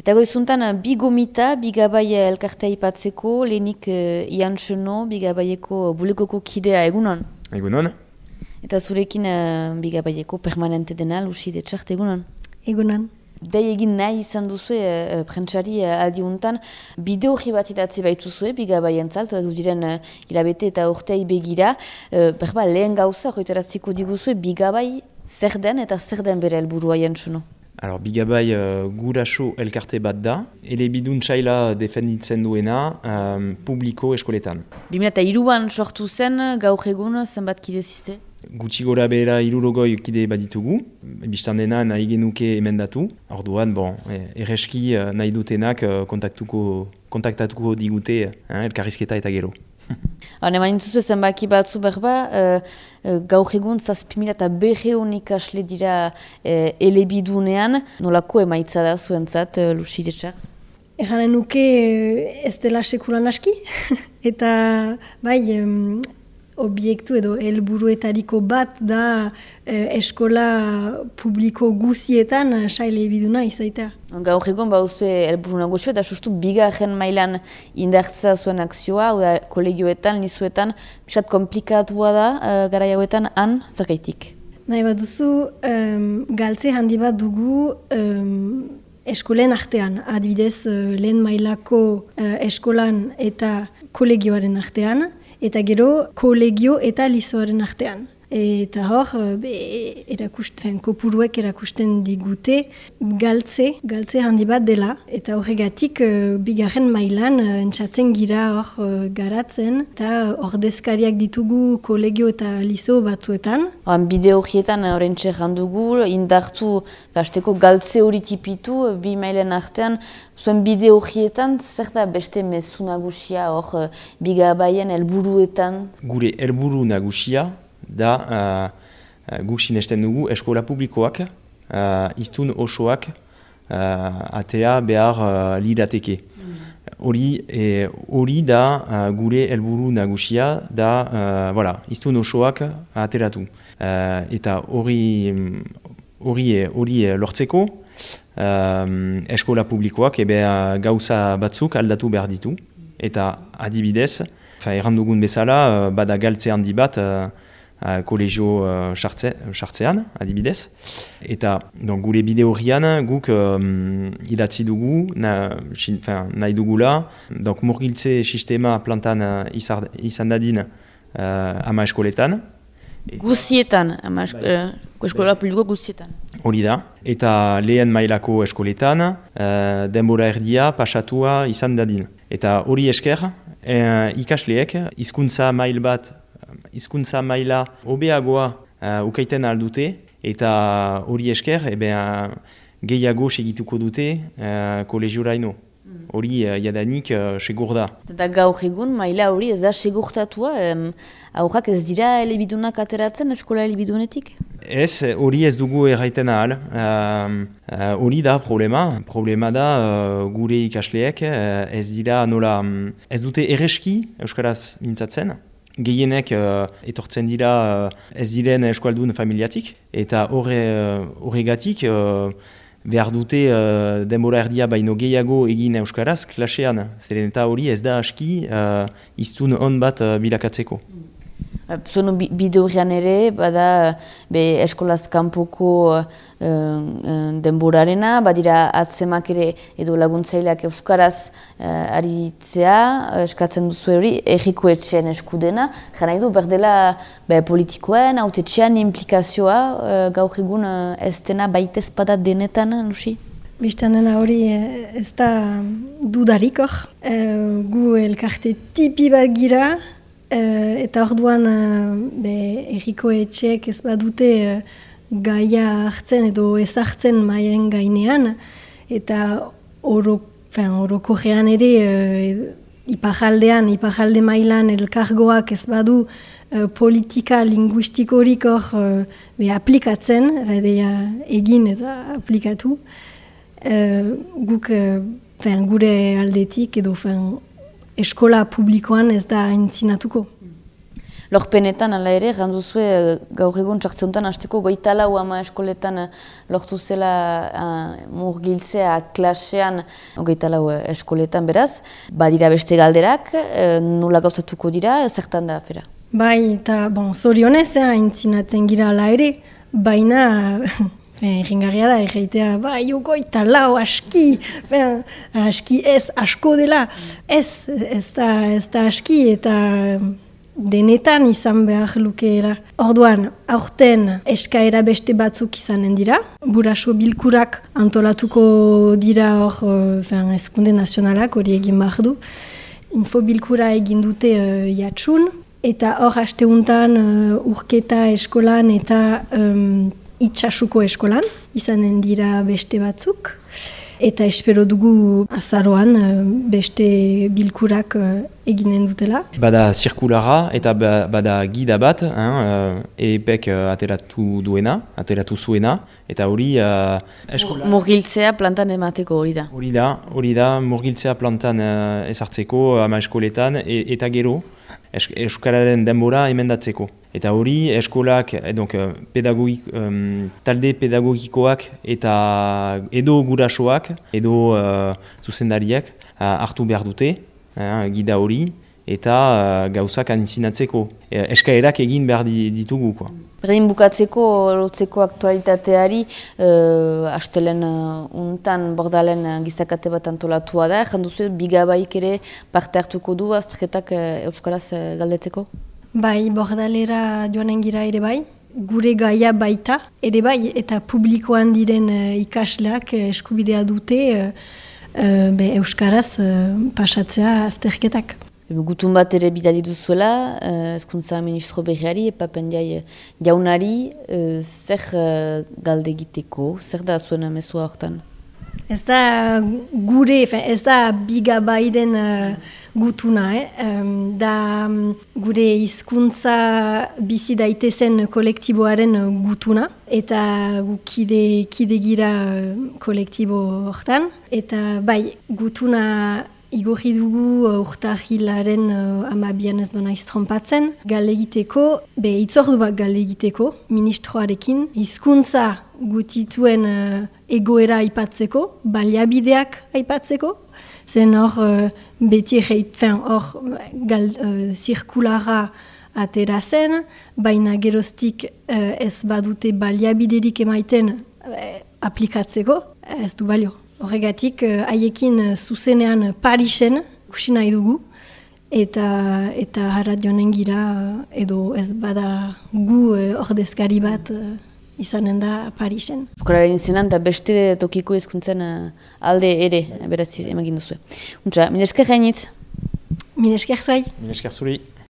Eta goizuntan, bi gomita, bi gabai elkartea ipatzeko, lehenik uh, Ian Cheno, bi gabaieko bulegoko kidea egunon? Egunon. Eta zurekin uh, bi gabaieko permanente dena, Lucy de Txart, egunon? Egunon. Dei egin nahi izan duzu uh, prentsari uh, aldiuntan, bideo bat idatzi baitu zuen, biga entzalt, du diren uh, hilabete eta urtea begira, uh, berba lehen gauza, joiteratziko diguzue, biga bai zer den eta zer den bere helburua jentsuno? Alors, bigabai uh, guraso elkarte bat da, ele bidun txaila defenditzen duena um, publiko eskoletan. 2002an sortu zen, gaur egun zenbat kidezizte? gutxi gora behera irurogoi kide baditugu, biztan dena nahi genuke emendatu. Orduan, bon, e, erreski e, nahi dutenak e, kontaktuko, kontaktatuko digute eh, elkarrizketa eta gero. Hane, ma nintuzu zenbaki batzu berba, uh, gaur egun zazpimila eta behe honik asle dira uh, elebidunean, nolako emaitza da zuentzat, Lucy Detxar? Eganen nuke ez dela sekulan aski, eta bai, obiektu edo helburuetariko bat da eh, eskola publiko guzietan saile biduna izaita. Gaur egon bauze helburu nagusia eta sustu bigarren mailan indartza zuen akzioa, oda kolegioetan, nizuetan, bisat komplikatua da uh, gara jauetan han zakaitik. Nahi bat duzu, galtze handi bat dugu um, eskolen artean, adibidez lehen mailako eskolan eta kolegioaren artean, eta gero kolegio eta lizoaren artean. Eta hor, erakusten, kopuruek erakusten digute galtze, galtze handi bat dela. Eta horregatik, uh, bigarren mailan, uh, entzatzen gira hor uh, garatzen, eta ordezkariak ditugu kolegio eta lizo batzuetan. Oan bide horietan horren txerran dugu, indartu, basteko galtze hori tipitu, bi mailen artean, zuen bide horietan, zer da beste mezu nagusia hor, bigabaien helburuetan? Gure helburu nagusia, da uh, guk sinesten dugu eskola publikoak uh, iztun osoak uh, atea behar uh, lidateke. Hori mm. da uh, gure helburu nagusia da uh, voilà, iztun osoak ateratu. Uh, eta hori hori lortzeko um, eskola publikoak ebe gauza batzuk aldatu behar ditu. Eta adibidez, errandugun bezala, bada galtze handi bat, uh, kolegio uh, adibidez. Eta donc, gure bide horrian guk um, idatzi dugu, na, xin, fin, nahi dugula, donc, murgiltze sistema plantan uh, izar, izan dadin uh, ama eskoletan. Guzietan, ama uh, eskola publiko guzietan. Hori da, eta lehen mailako eskoletan, uh, denbora erdia pasatua izan dadin. Eta hori esker, uh, ikasleek, hizkuntza mail bat hizkuntza maila hobeagoa uh, ukaiten aldute eta hori esker ebe, uh, gehiago segituko dute uh, kolegioraino. Mm. Hori uh, jadanik uh, segur da. Eta gaur egun maila hori ez da segurtatua, um, aurrak ez dira elebidunak ateratzen eskola elebidunetik? Ez, hori ez dugu erraiten ahal. Hori uh, da problema. Problema da uh, gure ikasleek uh, ez dira nola, um, ez dute erreski euskaraz mintzatzen gehienek uh, etortzen dira uh, ez diren eskualdun familiatik, eta uh, horregatik uh, behar dute uh, denbora erdia baino gehiago egin euskaraz klasean. Zeren eta hori ez da aski uh, iztun on bat uh, bilakatzeko. Zonu bidurrian ere, bada be eskolaz kanpoko uh, denborarena, badira atzemak ere edo laguntzaileak euskaraz uh, aritzea, eskatzen duzu hori, erriko etxean eskudena, jana edo berdela be, politikoen, haute txean implikazioa, uh, gaur egun uh, ez dena baitez bada denetan, Lusi? Biztanena hori ez da dudarik hor. gu elkarte tipi bat gira, Uh, eta orduan uh, be, erriko etxeek ez badute uh, gaia hartzen edo ez hartzen maiaren gainean. Eta oro, oroko gean ere ipajaldean, ipajalde mailan elkargoak ez badu uh, politika linguistikorik hor uh, aplikatzen, edea, egin eta aplikatu, uh, guk uh, gure aldetik edo eskola publikoan ez da entzinatuko. lorpenetan ala ere, ganduzue uh, gaur egun txartzeuntan hasteko goita lau ama eskoletan uh, lortu zela uh, murgiltzea klasean goita lau eskoletan beraz. Badira beste galderak, uh, nola gauzatuko dira, zertan da afera? Bai, eta bon, zorionez, eh, intzinatzen gira ala ere, baina Ringarria da, egeitea, ba, jugo eta lau, aski, ben, aski ez, asko dela, ez, ez da, ez da aski, eta denetan izan behar lukeela. Orduan, aurten eskaera beste batzuk izanen dira, buraso bilkurak antolatuko dira hor, ben, eskunde nazionalak hori egin behar du, info bilkura egin dute uh, jatsun, eta hor hasteuntan uh, urketa eskolan eta um, itxasuko eskolan, izanen dira beste batzuk. Eta espero dugu azaroan eh, beste bilkurak eh, eginen dutela. Bada zirkulara eta ba, bada gida bat, hein, EPEK eh, ateratu duena, ateratu zuena, eta hori... Uh, eskola... Murgiltzea plantan emateko hori da. Hori da, hori da, murgiltzea plantan uh, ezartzeko ama eskoletan, e, eta gero, Euskararen denbora emendatzeko. Eta hori eskolak, edonk, eh, pedagogik, um, talde pedagogikoak eta edo gurasoak, edo uh, zuzendariak uh, hartu behar dute, uh, gida hori, eta uh, gauzak anizinatzeko. E, eskaerak egin behar ditugu. Koa. Berdin bukatzeko, lotzeko aktualitateari, uh, astelen uh, untan bordalen uh, gizakate bat antolatua da, janduzu, bigabaik ere parte hartuko du azterketak uh, Euskaraz uh, galdetzeko? Bai, bordalera joanen gira ere bai, gure gaia baita, ere bai, eta publikoan diren uh, ikasleak uh, eskubidea dute uh, uh, be, Euskaraz uh, pasatzea azterketak. Gutun bat ere bidali duzuela, ezkuntza ministro berriari, epapendiai jaunari, uh, zer uh, galde egiteko, zer da zuen amezua horretan? Ez da gure, ez da bigabairen uh, gutuna, eh? da um, gure hizkuntza bizi daitezen kolektiboaren gutuna, eta kide, kide gira kolektibo horretan, eta bai gutuna Igorri dugu uh, urtahilaren uh, amabian ez bana iztrompatzen. Galegiteko, be itzordu bat galegiteko, ministroarekin, hizkuntza gutituen uh, egoera aipatzeko, baliabideak aipatzeko, zen hor uh, beti egiten hor uh, zirkulara atera zen, baina geroztik uh, ez badute baliabiderik emaiten uh, aplikatzeko, ez du balio. Horregatik, eh, haiekin uh, zuzenean Parisen, kusi nahi dugu, eta eta harrat joanen gira, eh, edo ez bada gu ordezkari bat izanen da Parisen. Fukararen zenan, da beste tokiko ezkuntzen alde ere, beraz emagin duzu. Untsa, minesker gainitz? Minesker zai. Minesker zuri.